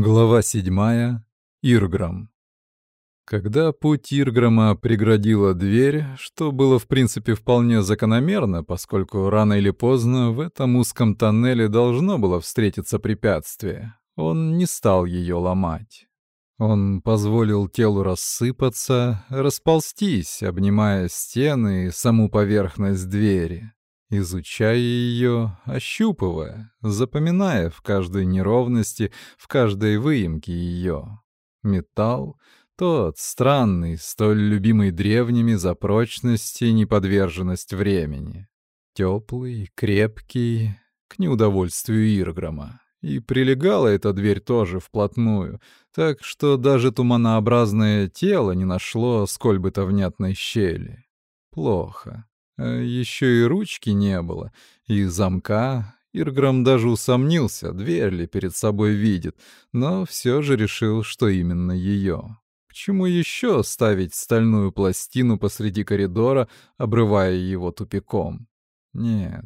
Глава седьмая. Ирграм. Когда путь Ирграма преградила дверь, что было в принципе вполне закономерно, поскольку рано или поздно в этом узком тоннеле должно было встретиться препятствие, он не стал ее ломать. Он позволил телу рассыпаться, расползтись, обнимая стены и саму поверхность двери изучая ее, ощупывая, запоминая в каждой неровности, в каждой выемке ее. Металл — тот странный, столь любимый древними за прочность и неподверженность времени. Теплый, крепкий, к неудовольствию Ирграма. И прилегала эта дверь тоже вплотную, так что даже туманообразное тело не нашло сколь бы то внятной щели. Плохо. А еще и ручки не было, и замка. Ирграм даже усомнился, дверь ли перед собой видит, но все же решил, что именно ее. К чему еще ставить стальную пластину посреди коридора, обрывая его тупиком? Нет,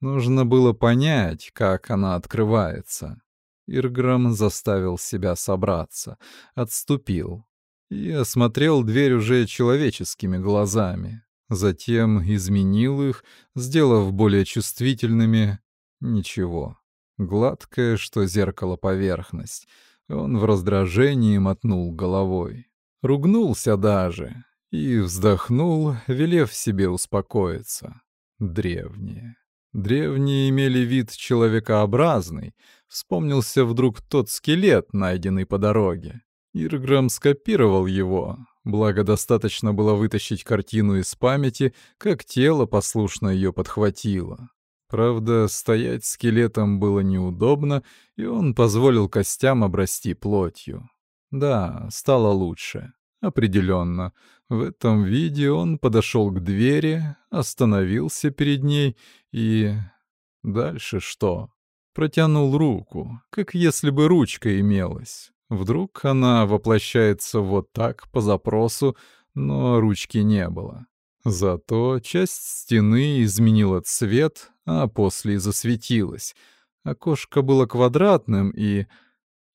нужно было понять, как она открывается. Ирграм заставил себя собраться, отступил и осмотрел дверь уже человеческими глазами. Затем изменил их, сделав более чувствительными. Ничего. Гладкая, что зеркало поверхность. Он в раздражении мотнул головой. Ругнулся даже. И вздохнул, велев себе успокоиться. Древние. Древние имели вид человекообразный. Вспомнился вдруг тот скелет, найденный по дороге. Ирграм скопировал его, Благо, достаточно было вытащить картину из памяти, как тело послушно ее подхватило. Правда, стоять скелетом было неудобно, и он позволил костям обрасти плотью. Да, стало лучше. Определенно. В этом виде он подошел к двери, остановился перед ней и... Дальше что? Протянул руку, как если бы ручка имелась. Вдруг она воплощается вот так, по запросу, но ручки не было. Зато часть стены изменила цвет, а после засветилась. Окошко было квадратным, и...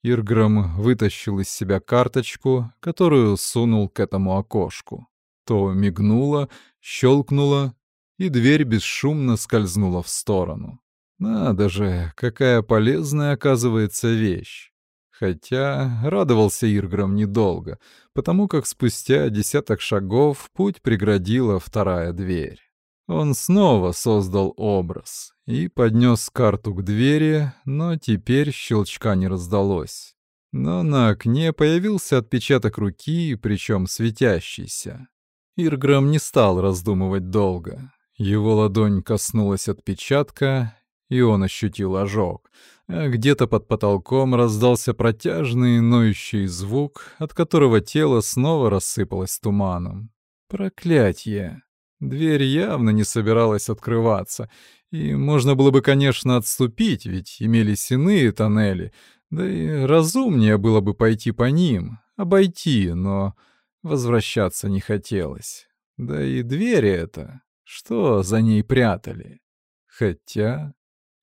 Ирграм вытащил из себя карточку, которую сунул к этому окошку. То мигнула, щелкнула, и дверь бесшумно скользнула в сторону. Надо же, какая полезная оказывается вещь. Хотя радовался Ирграм недолго, потому как спустя десяток шагов путь преградила вторая дверь. Он снова создал образ и поднес карту к двери, но теперь щелчка не раздалось. Но на окне появился отпечаток руки, причем светящийся. Ирграм не стал раздумывать долго. Его ладонь коснулась отпечатка, и он ощутил ожог — а где-то под потолком раздался протяжный ноющий звук, от которого тело снова рассыпалось туманом. Проклятье! Дверь явно не собиралась открываться, и можно было бы, конечно, отступить, ведь имелись иные тоннели, да и разумнее было бы пойти по ним, обойти, но возвращаться не хотелось. Да и двери это, что за ней прятали? Хотя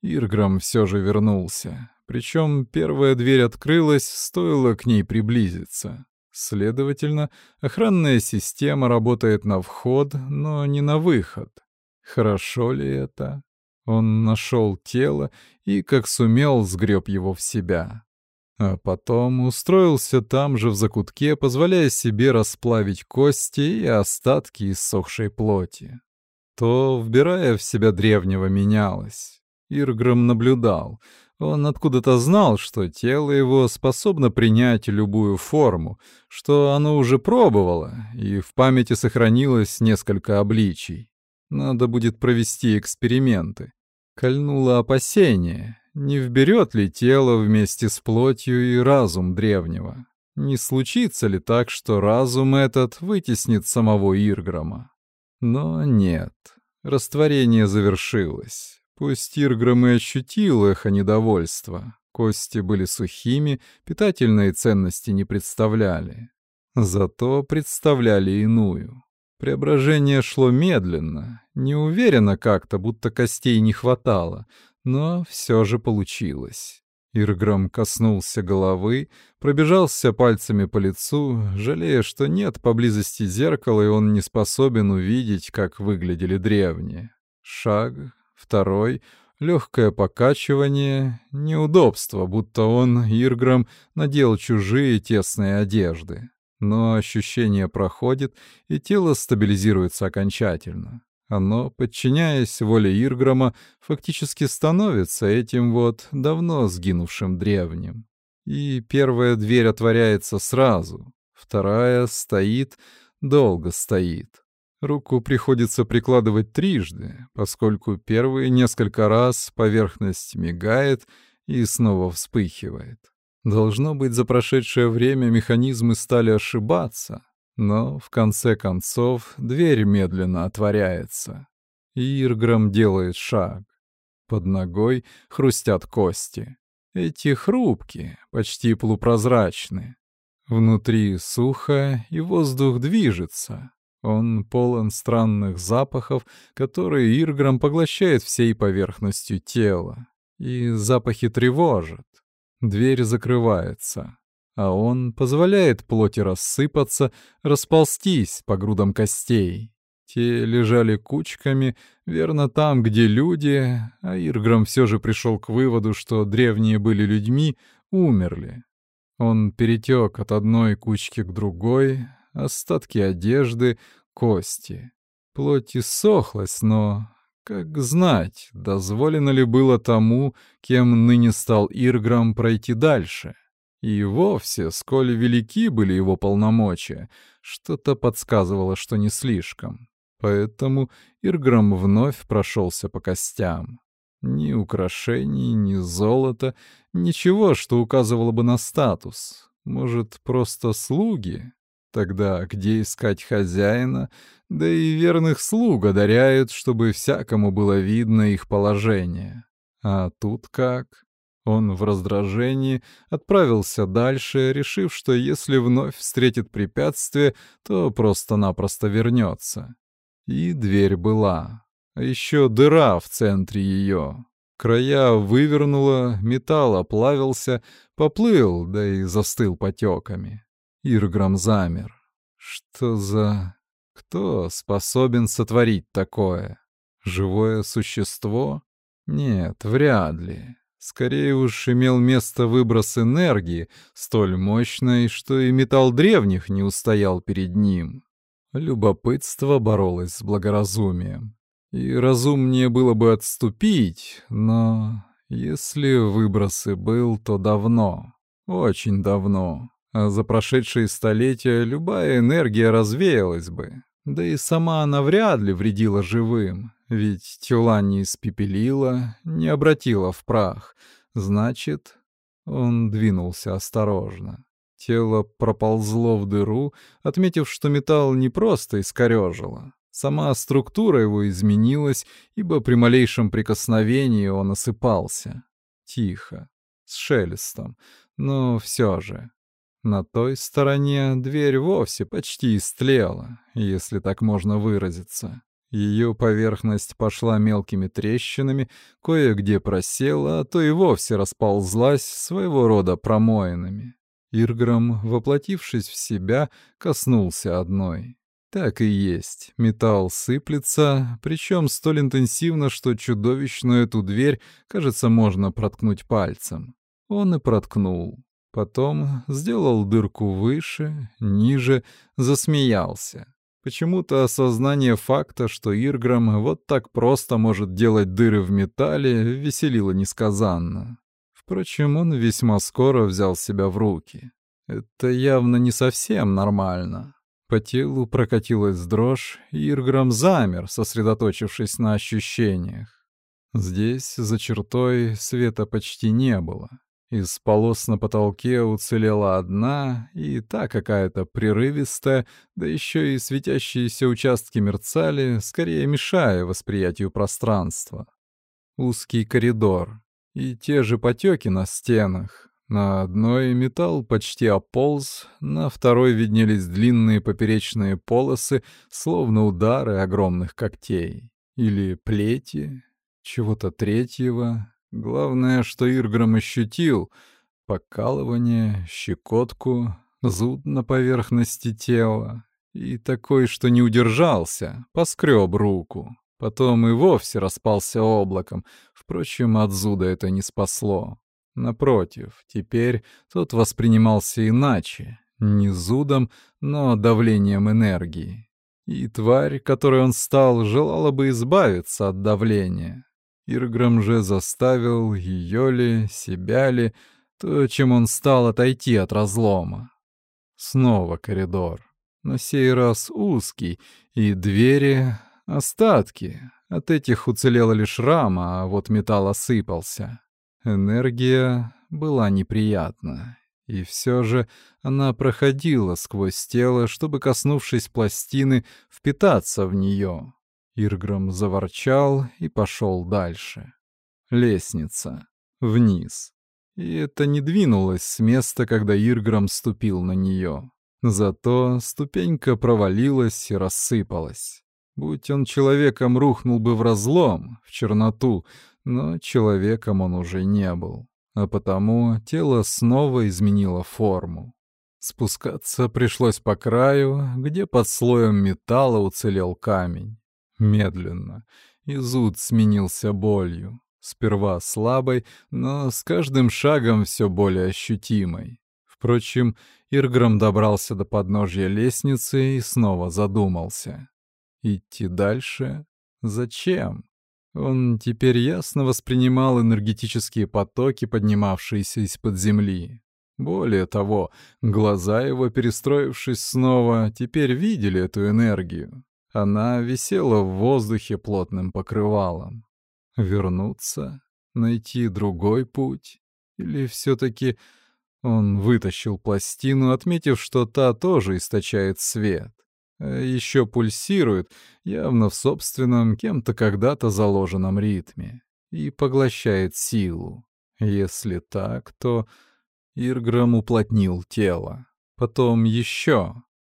Ирграм все же вернулся. Причем первая дверь открылась, стоило к ней приблизиться. Следовательно, охранная система работает на вход, но не на выход. Хорошо ли это? Он нашел тело и, как сумел, сгреб его в себя. А потом устроился там же в закутке, позволяя себе расплавить кости и остатки иссохшей плоти. То, вбирая в себя древнего, менялось. Ирграм наблюдал. Он откуда-то знал, что тело его способно принять любую форму, что оно уже пробовало, и в памяти сохранилось несколько обличий. Надо будет провести эксперименты. Кольнуло опасение, не вберет ли тело вместе с плотью и разум древнего. Не случится ли так, что разум этот вытеснит самого Ирграма? Но нет, растворение завершилось. Ирграм и ощутил эхо недовольства. Кости были сухими, питательные ценности не представляли. Зато представляли иную. Преображение шло медленно, неуверенно как-то, будто костей не хватало, но все же получилось. Ирграм коснулся головы, пробежался пальцами по лицу, жалея, что нет поблизости зеркала, и он не способен увидеть, как выглядели древние. Шаг, второй, легкое покачивание, неудобство, будто он, Ирграм, надел чужие тесные одежды. Но ощущение проходит, и тело стабилизируется окончательно. Оно, подчиняясь воле Ирграма, фактически становится этим вот давно сгинувшим древним. И первая дверь отворяется сразу, вторая стоит, долго стоит. Руку приходится прикладывать трижды, поскольку первые несколько раз поверхность мигает и снова вспыхивает. Должно быть, за прошедшее время механизмы стали ошибаться, но, в конце концов, дверь медленно отворяется. И Ирграм делает шаг. Под ногой хрустят кости. Эти хрупкие, почти полупрозрачные. Внутри сухо, и воздух движется. Он полон странных запахов, которые Ирграм поглощает всей поверхностью тела. И запахи тревожат. Дверь закрывается а он позволяет плоти рассыпаться, расползтись по грудам костей. Те лежали кучками, верно там, где люди, а Ирграм все же пришел к выводу, что древние были людьми, умерли. Он перетек от одной кучки к другой, остатки одежды, кости. Плоть иссохлась, но, как знать, дозволено ли было тому, кем ныне стал Ирграм, пройти дальше? И вовсе, сколь велики были его полномочия, что-то подсказывало, что не слишком. Поэтому Ирграм вновь прошелся по костям. Ни украшений, ни золота, ничего, что указывало бы на статус. Может, просто слуги? Тогда где искать хозяина? Да и верных слуг одаряют, чтобы всякому было видно их положение. А тут как? Он в раздражении отправился дальше, решив, что если вновь встретит препятствие, то просто-напросто вернется. И дверь была. А еще дыра в центре ее. Края вывернула, металл оплавился, поплыл, да и застыл потеками. Ирграм замер. Что за... Кто способен сотворить такое? Живое существо? Нет, вряд ли. Скорее уж имел место выброс энергии, столь мощной, что и металл древних не устоял перед ним. Любопытство боролось с благоразумием. И разумнее было бы отступить, но если выброс и был, то давно, очень давно. А за прошедшие столетия любая энергия развеялась бы. Да и сама она вряд ли вредила живым, ведь тела не испепелила, не обратила в прах. Значит, он двинулся осторожно. Тело проползло в дыру, отметив, что металл не просто искорёжило. Сама структура его изменилась, ибо при малейшем прикосновении он осыпался. Тихо, с шелестом, но все же. На той стороне дверь вовсе почти истлела, если так можно выразиться. Ее поверхность пошла мелкими трещинами, кое-где просела, а то и вовсе расползлась своего рода промоинами. Ирграм, воплотившись в себя, коснулся одной. Так и есть, металл сыплется, причем столь интенсивно, что чудовищную эту дверь, кажется, можно проткнуть пальцем. Он и проткнул. Потом сделал дырку выше, ниже, засмеялся. Почему-то осознание факта, что Ирграм вот так просто может делать дыры в металле, веселило несказанно. Впрочем, он весьма скоро взял себя в руки. Это явно не совсем нормально. По телу прокатилась дрожь, и Ирграм замер, сосредоточившись на ощущениях. Здесь, за чертой, света почти не было. Из полос на потолке уцелела одна, и та какая-то прерывистая, да еще и светящиеся участки мерцали, скорее мешая восприятию пространства. Узкий коридор и те же потеки на стенах. На одной металл почти ополз, на второй виднелись длинные поперечные полосы, словно удары огромных когтей. Или плети, чего-то третьего, Главное, что Ирграм ощутил — покалывание, щекотку, зуд на поверхности тела. И такой, что не удержался, поскреб руку. Потом и вовсе распался облаком. Впрочем, от зуда это не спасло. Напротив, теперь тот воспринимался иначе. Не зудом, но давлением энергии. И тварь, которой он стал, желала бы избавиться от давления. Ирграм же заставил ее ли, себя ли, то, чем он стал отойти от разлома. Снова коридор. На сей раз узкий, и двери — остатки. От этих уцелела лишь рама, а вот металл осыпался. Энергия была неприятна. И все же она проходила сквозь тело, чтобы, коснувшись пластины, впитаться в нее. Ирграм заворчал и пошел дальше. Лестница. Вниз. И это не двинулось с места, когда Ирграм ступил на нее. Зато ступенька провалилась и рассыпалась. Будь он человеком, рухнул бы в разлом, в черноту, но человеком он уже не был. А потому тело снова изменило форму. Спускаться пришлось по краю, где под слоем металла уцелел камень. Медленно. И зуд сменился болью. Сперва слабой, но с каждым шагом все более ощутимой. Впрочем, Ирграм добрался до подножья лестницы и снова задумался. Идти дальше? Зачем? Он теперь ясно воспринимал энергетические потоки, поднимавшиеся из-под земли. Более того, глаза его, перестроившись снова, теперь видели эту энергию. Она висела в воздухе плотным покрывалом. Вернуться? Найти другой путь? Или все-таки он вытащил пластину, отметив, что та тоже источает свет? А еще пульсирует, явно в собственном, кем-то когда-то заложенном ритме, и поглощает силу. Если так, то Ирграм уплотнил тело. Потом еще.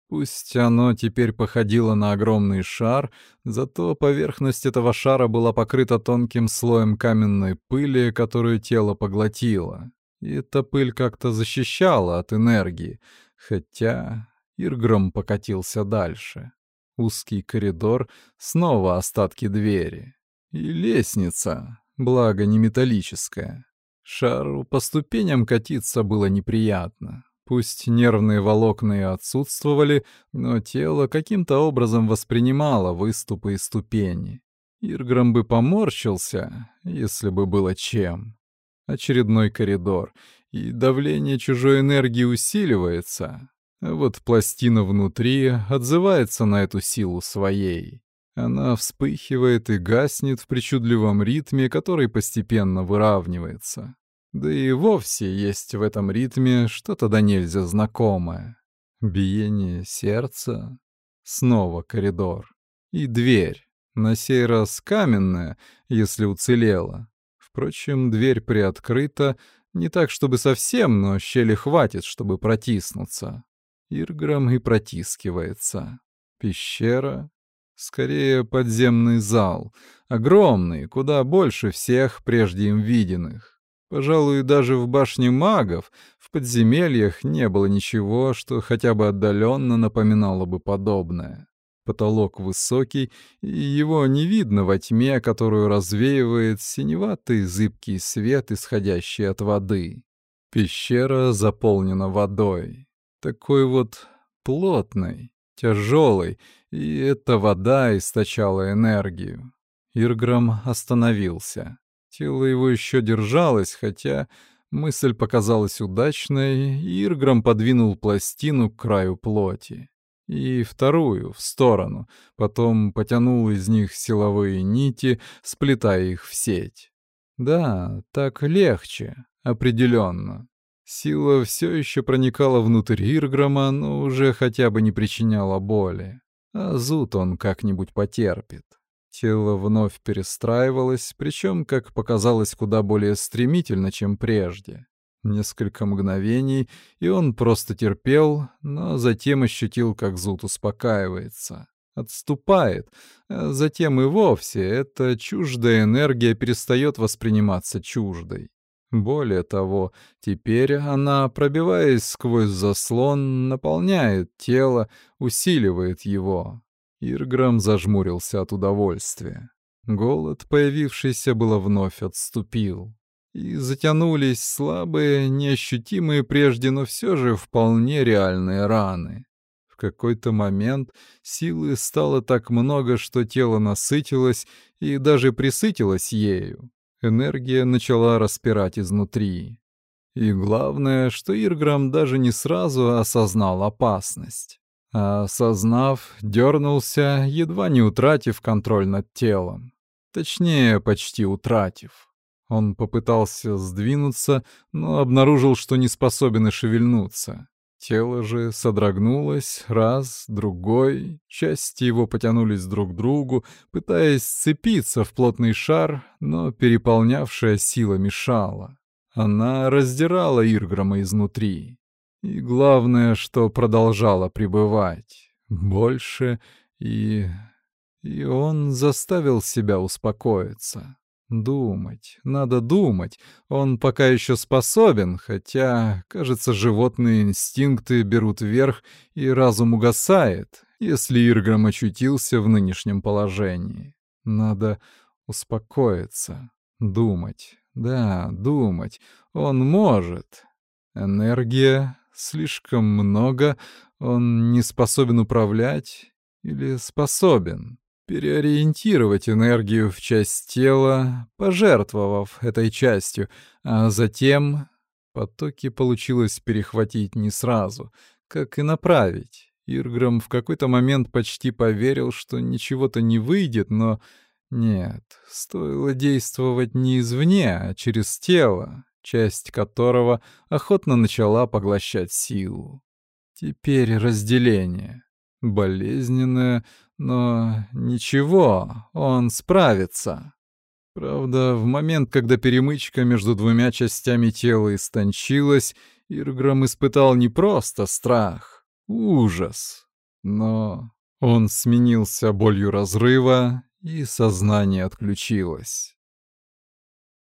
Пусть оно теперь походило на огромный шар, зато поверхность этого шара была покрыта тонким слоем каменной пыли, которую тело поглотило. И эта пыль как-то защищала от энергии, хотя Ирграм покатился дальше. Узкий коридор, снова остатки двери. И лестница, благо не металлическая. Шару по ступеням катиться было неприятно. Пусть нервные волокна и отсутствовали, но тело каким-то образом воспринимало выступы и ступени. Ирграм бы поморщился, если бы было чем. Очередной коридор, и давление чужой энергии усиливается. А вот пластина внутри отзывается на эту силу своей. Она вспыхивает и гаснет в причудливом ритме, который постепенно выравнивается. Да и вовсе есть в этом ритме что-то да нельзя знакомое. Биение сердца. Снова коридор. И дверь. На сей раз каменная, если уцелела. Впрочем, дверь приоткрыта, не так, чтобы совсем, но щели хватит, чтобы протиснуться. Ирграм и протискивается. Пещера? Скорее, подземный зал. Огромный, куда больше всех прежде им виденных. Пожалуй, даже в башне магов, в подземельях не было ничего, что хотя бы отдаленно напоминало бы подобное. Потолок высокий, и его не видно во тьме, которую развеивает синеватый зыбкий свет, исходящий от воды. Пещера заполнена водой. Такой вот плотной, тяжелой, и эта вода источала энергию. Ирграм остановился. Тело его еще держалось, хотя мысль показалась удачной, и Ирграм подвинул пластину к краю плоти. И вторую, в сторону, потом потянул из них силовые нити, сплетая их в сеть. Да, так легче, определенно. Сила все еще проникала внутрь Ирграма, но уже хотя бы не причиняла боли. А зуд он как-нибудь потерпит. Тело вновь перестраивалось, причем, как показалось, куда более стремительно, чем прежде. Несколько мгновений, и он просто терпел, но затем ощутил, как зуд успокаивается. отступает, а затем и вовсе эта чуждая энергия перестает восприниматься чуждой. Более того, теперь она, пробиваясь сквозь заслон, наполняет тело, усиливает его. Ирграм зажмурился от удовольствия. Голод, появившийся было вновь отступил. И затянулись слабые, неощутимые прежде, но все же вполне реальные раны. В какой-то момент силы стало так много, что тело насытилось и даже присытилось ею. Энергия начала распирать изнутри. И главное, что Ирграм даже не сразу осознал опасность. Осознав, дернулся, едва не утратив контроль над телом. Точнее, почти утратив. Он попытался сдвинуться, но обнаружил, что не способен и шевельнуться. Тело же содрогнулось раз, другой, части его потянулись друг к другу, пытаясь сцепиться в плотный шар, но переполнявшая сила мешала. Она раздирала Ирграма изнутри. И главное, что продолжала пребывать. Больше и... И он заставил себя успокоиться. Думать, надо думать. Он пока еще способен, хотя, кажется, животные инстинкты берут верх, и разум угасает, если Ирграм очутился в нынешнем положении. Надо успокоиться, думать. Да, думать. Он может. Энергия слишком много, он не способен управлять или способен переориентировать энергию в часть тела, пожертвовав этой частью, а затем потоки получилось перехватить не сразу, как и направить. Ирграм в какой-то момент почти поверил, что ничего-то не выйдет, но нет, стоило действовать не извне, а через тело, часть которого охотно начала поглощать силу. Теперь разделение. Болезненное, но ничего, он справится. Правда, в момент, когда перемычка между двумя частями тела истончилась, Ирграм испытал не просто страх, ужас. Но он сменился болью разрыва, и сознание отключилось.